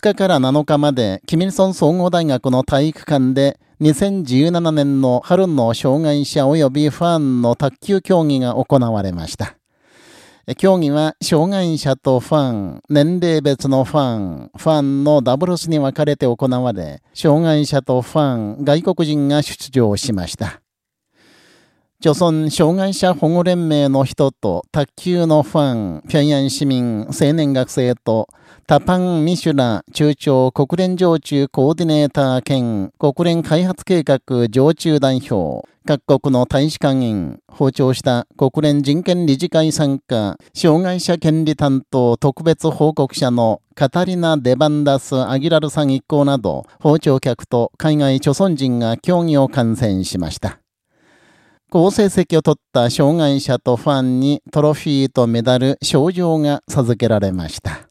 5日から7日まで、キミルソン総合大学の体育館で、2017年の春の障害者及びファンの卓球競技が行われました。競技は障害者とファン、年齢別のファン、ファンのダブルスに分かれて行われ、障害者とファン、外国人が出場しました。朝鮮障害者保護連盟の人と卓球のファン、平壌市民、青年学生と、タパン・ミシュラ中朝国連常駐コーディネーター兼国連開発計画常駐代表、各国の大使館員、訪朝した国連人権理事会参加、障害者権利担当特別報告者のカタリナ・デバンダス・アギラルさん一行など、訪朝客と海外著村人が協議を観戦しました。好成績を取った障害者とファンにトロフィーとメダル、賞状が授けられました。